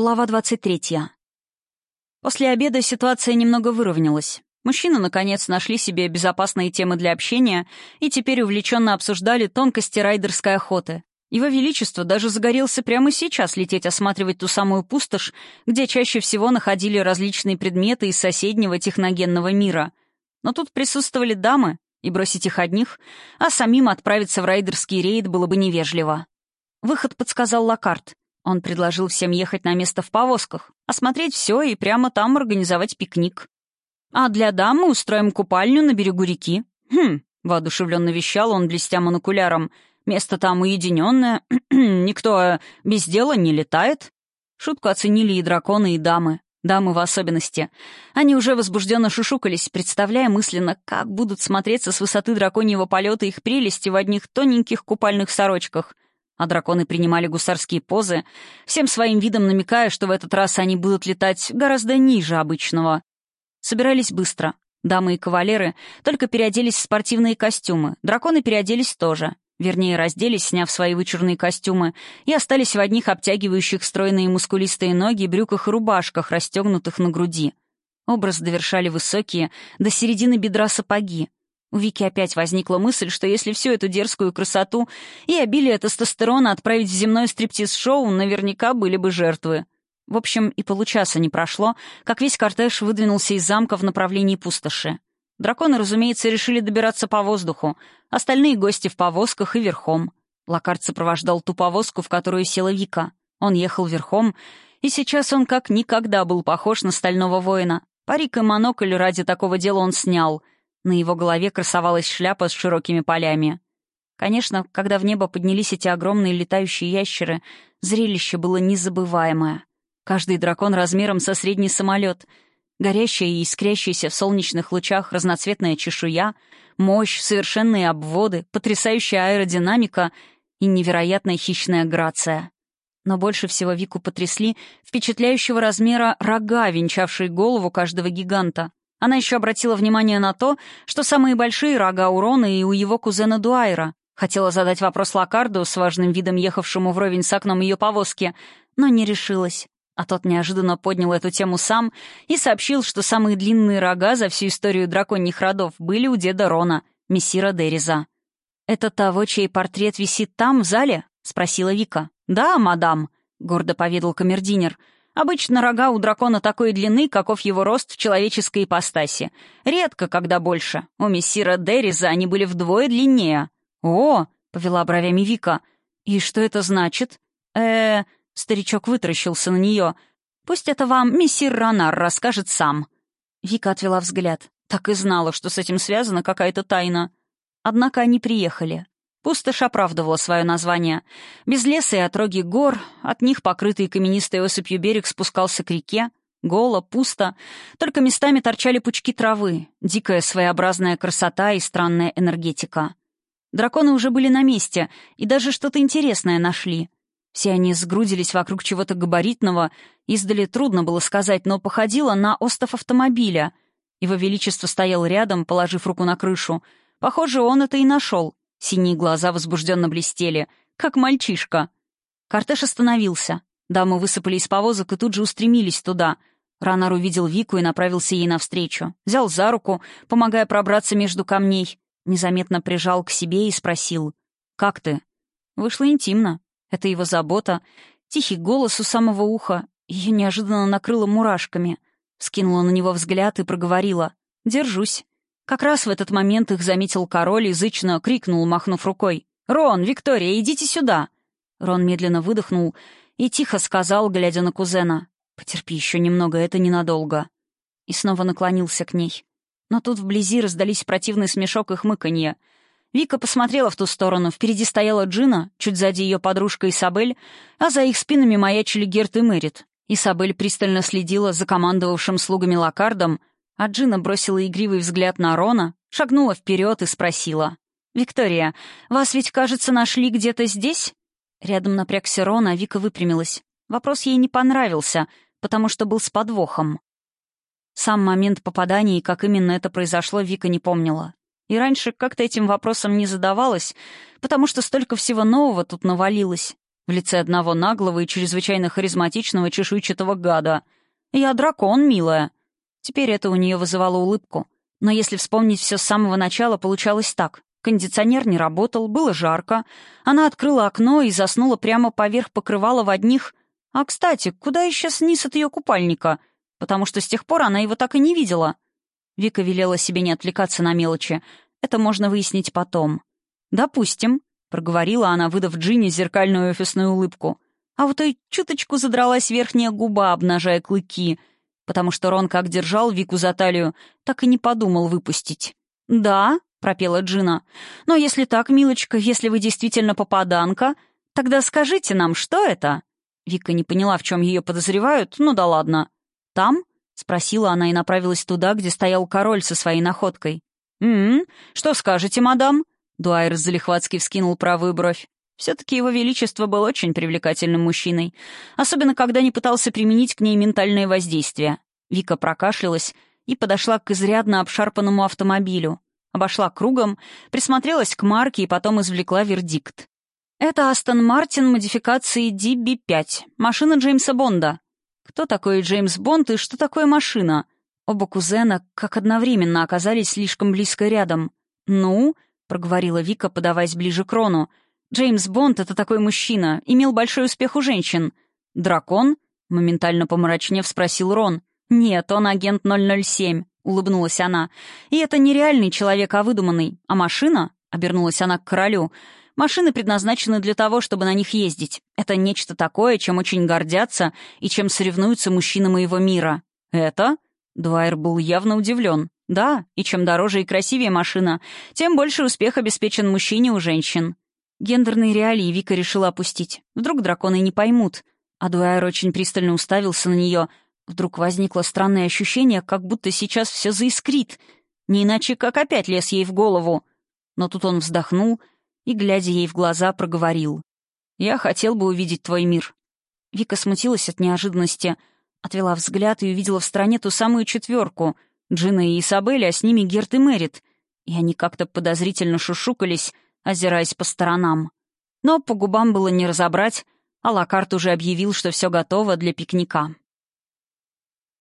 Глава 23. После обеда ситуация немного выровнялась. Мужчины, наконец, нашли себе безопасные темы для общения и теперь увлеченно обсуждали тонкости райдерской охоты. Его Величество даже загорелся прямо сейчас лететь осматривать ту самую пустошь, где чаще всего находили различные предметы из соседнего техногенного мира. Но тут присутствовали дамы, и бросить их одних, а самим отправиться в райдерский рейд было бы невежливо. Выход подсказал Лакарт — он предложил всем ехать на место в повозках, осмотреть все и прямо там организовать пикник. А для дамы устроим купальню на берегу реки. Хм, воодушевленно вещал он, блестя монокуляром. Место там уединенное, никто без дела не летает. Шутку оценили и драконы, и дамы. Дамы в особенности. Они уже возбужденно шушукались, представляя мысленно, как будут смотреться с высоты драконьего полета их прелести в одних тоненьких купальных сорочках — а драконы принимали гусарские позы, всем своим видом намекая, что в этот раз они будут летать гораздо ниже обычного. Собирались быстро. Дамы и кавалеры только переоделись в спортивные костюмы, драконы переоделись тоже. Вернее, разделись, сняв свои вычурные костюмы, и остались в одних обтягивающих стройные мускулистые ноги, брюках и рубашках, расстегнутых на груди. Образ довершали высокие, до середины бедра сапоги, у Вики опять возникла мысль, что если всю эту дерзкую красоту и обилие тестостерона отправить в земное стриптиз-шоу, наверняка были бы жертвы. В общем, и получаса не прошло, как весь кортеж выдвинулся из замка в направлении пустоши. Драконы, разумеется, решили добираться по воздуху, остальные гости в повозках и верхом. Локард сопровождал ту повозку, в которую села Вика. Он ехал верхом, и сейчас он как никогда был похож на стального воина. Парик и монокль ради такого дела он снял — на его голове красовалась шляпа с широкими полями. Конечно, когда в небо поднялись эти огромные летающие ящеры, зрелище было незабываемое. Каждый дракон размером со средний самолет, горящая и искрящаяся в солнечных лучах разноцветная чешуя, мощь, совершенные обводы, потрясающая аэродинамика и невероятная хищная грация. Но больше всего Вику потрясли впечатляющего размера рога, венчавшие голову каждого гиганта. Она еще обратила внимание на то, что самые большие рога у Рона и у его кузена Дуайра. Хотела задать вопрос Лакарду с важным видом ехавшему вровень с окном ее повозки, но не решилась. А тот неожиданно поднял эту тему сам и сообщил, что самые длинные рога за всю историю драконьих родов были у деда Рона, мессира Дереза. «Это того, чей портрет висит там, в зале?» — спросила Вика. «Да, мадам», — гордо поведал камердинер. Обычно рога у дракона такой длины, каков его рост в человеческой ипостаси. Редко, когда больше. У мессира Дерриза они были вдвое длиннее. «О!» — повела бровями Вика. «И что это значит?» э Старичок вытаращился на нее. «Пусть это вам мессир Ранар расскажет сам». Вика отвела взгляд. Так и знала, что с этим связана какая-то тайна. Однако они приехали. Пустошь оправдывала свое название. Без леса и отроги гор, от них покрытый каменистой осыпью берег спускался к реке. Голо, пусто, только местами торчали пучки травы, дикая своеобразная красота и странная энергетика. Драконы уже были на месте и даже что-то интересное нашли. Все они сгрудились вокруг чего-то габаритного, издали трудно было сказать, но походило на остов автомобиля. Его Величество стоял рядом, положив руку на крышу. Похоже, он это и нашел. Синие глаза возбужденно блестели, как мальчишка. Кортеж остановился. Дамы высыпали из повозок и тут же устремились туда. Ранар увидел Вику и направился ей навстречу. Взял за руку, помогая пробраться между камней. Незаметно прижал к себе и спросил. «Как ты?» Вышло интимно. Это его забота. Тихий голос у самого уха. Ее неожиданно накрыло мурашками. Скинула на него взгляд и проговорила. «Держусь». Как раз в этот момент их заметил король и зычно крикнул, махнув рукой. «Рон, Виктория, идите сюда!» Рон медленно выдохнул и тихо сказал, глядя на кузена. «Потерпи еще немного, это ненадолго». И снова наклонился к ней. Но тут вблизи раздались противный смешок и хмыканье. Вика посмотрела в ту сторону. Впереди стояла Джина, чуть сзади ее подружка Исабель, а за их спинами маячили Герт и Мэрит. Исабель пристально следила за командовавшим слугами Лакардом, а Джина бросила игривый взгляд на Рона, шагнула вперед и спросила. «Виктория, вас ведь, кажется, нашли где-то здесь?» Рядом напрягся Рон, а Вика выпрямилась. Вопрос ей не понравился, потому что был с подвохом. Сам момент попадания и как именно это произошло, Вика не помнила. И раньше как-то этим вопросом не задавалась, потому что столько всего нового тут навалилось. в лице одного наглого и чрезвычайно харизматичного чешуйчатого гада. «Я дракон, милая». Теперь это у нее вызывало улыбку. Но если вспомнить все с самого начала, получалось так. Кондиционер не работал, было жарко. Она открыла окно и заснула прямо поверх покрывала в одних... А, кстати, куда исчез низ от ее купальника? Потому что с тех пор она его так и не видела. Вика велела себе не отвлекаться на мелочи. Это можно выяснить потом. «Допустим», — проговорила она, выдав Джинни зеркальную офисную улыбку. А вот и чуточку задралась верхняя губа, обнажая клыки, потому что Рон как держал Вику за талию, так и не подумал выпустить. «Да», — пропела Джина. «Но если так, милочка, если вы действительно попаданка, тогда скажите нам, что это?» Вика не поняла, в чем ее подозревают, ну да ладно. «Там?» — спросила она и направилась туда, где стоял король со своей находкой. «М-м, что скажете, мадам?» Дуайр залихватски вскинул правую бровь. Все-таки его величество был очень привлекательным мужчиной, особенно когда не пытался применить к ней ментальное воздействие. Вика прокашлялась и подошла к изрядно обшарпанному автомобилю обошла кругом, присмотрелась к марке и потом извлекла вердикт. Это Астон Мартин модификации DB5, машина Джеймса Бонда. Кто такой Джеймс Бонд и что такое машина? Оба кузена как одновременно оказались слишком близко рядом. «Ну?» — проговорила Вика, подаваясь ближе к Рону. «Джеймс Бонд — это такой мужчина, имел большой успех у женщин». «Дракон?» — моментально помрачнев спросил Рон. «Нет, он агент 007 улыбнулась она. «И это не реальный человек, а выдуманный. А машина?» — обернулась она к королю. «Машины предназначены для того, чтобы на них ездить. Это нечто такое, чем очень гордятся и чем соревнуются мужчины моего мира». «Это?» Дуайер был явно удивлен. «Да, и чем дороже и красивее машина, тем больше успех обеспечен мужчине у женщин». Гендерные реалии Вика решила опустить. Вдруг драконы не поймут. А Дуайер очень пристально уставился на нее — Вдруг возникло странное ощущение, как будто сейчас все заискрит, не иначе как опять лез ей в голову. Но тут он вздохнул и, глядя ей в глаза, проговорил. «Я хотел бы увидеть твой мир». Вика смутилась от неожиданности, отвела взгляд и увидела в стороне ту самую четверку — Джина и Изабель, а с ними Герт и Мэрит. И они как-то подозрительно шушукались, озираясь по сторонам. Но по губам было не разобрать, а Лакарт уже объявил, что все готово для пикника.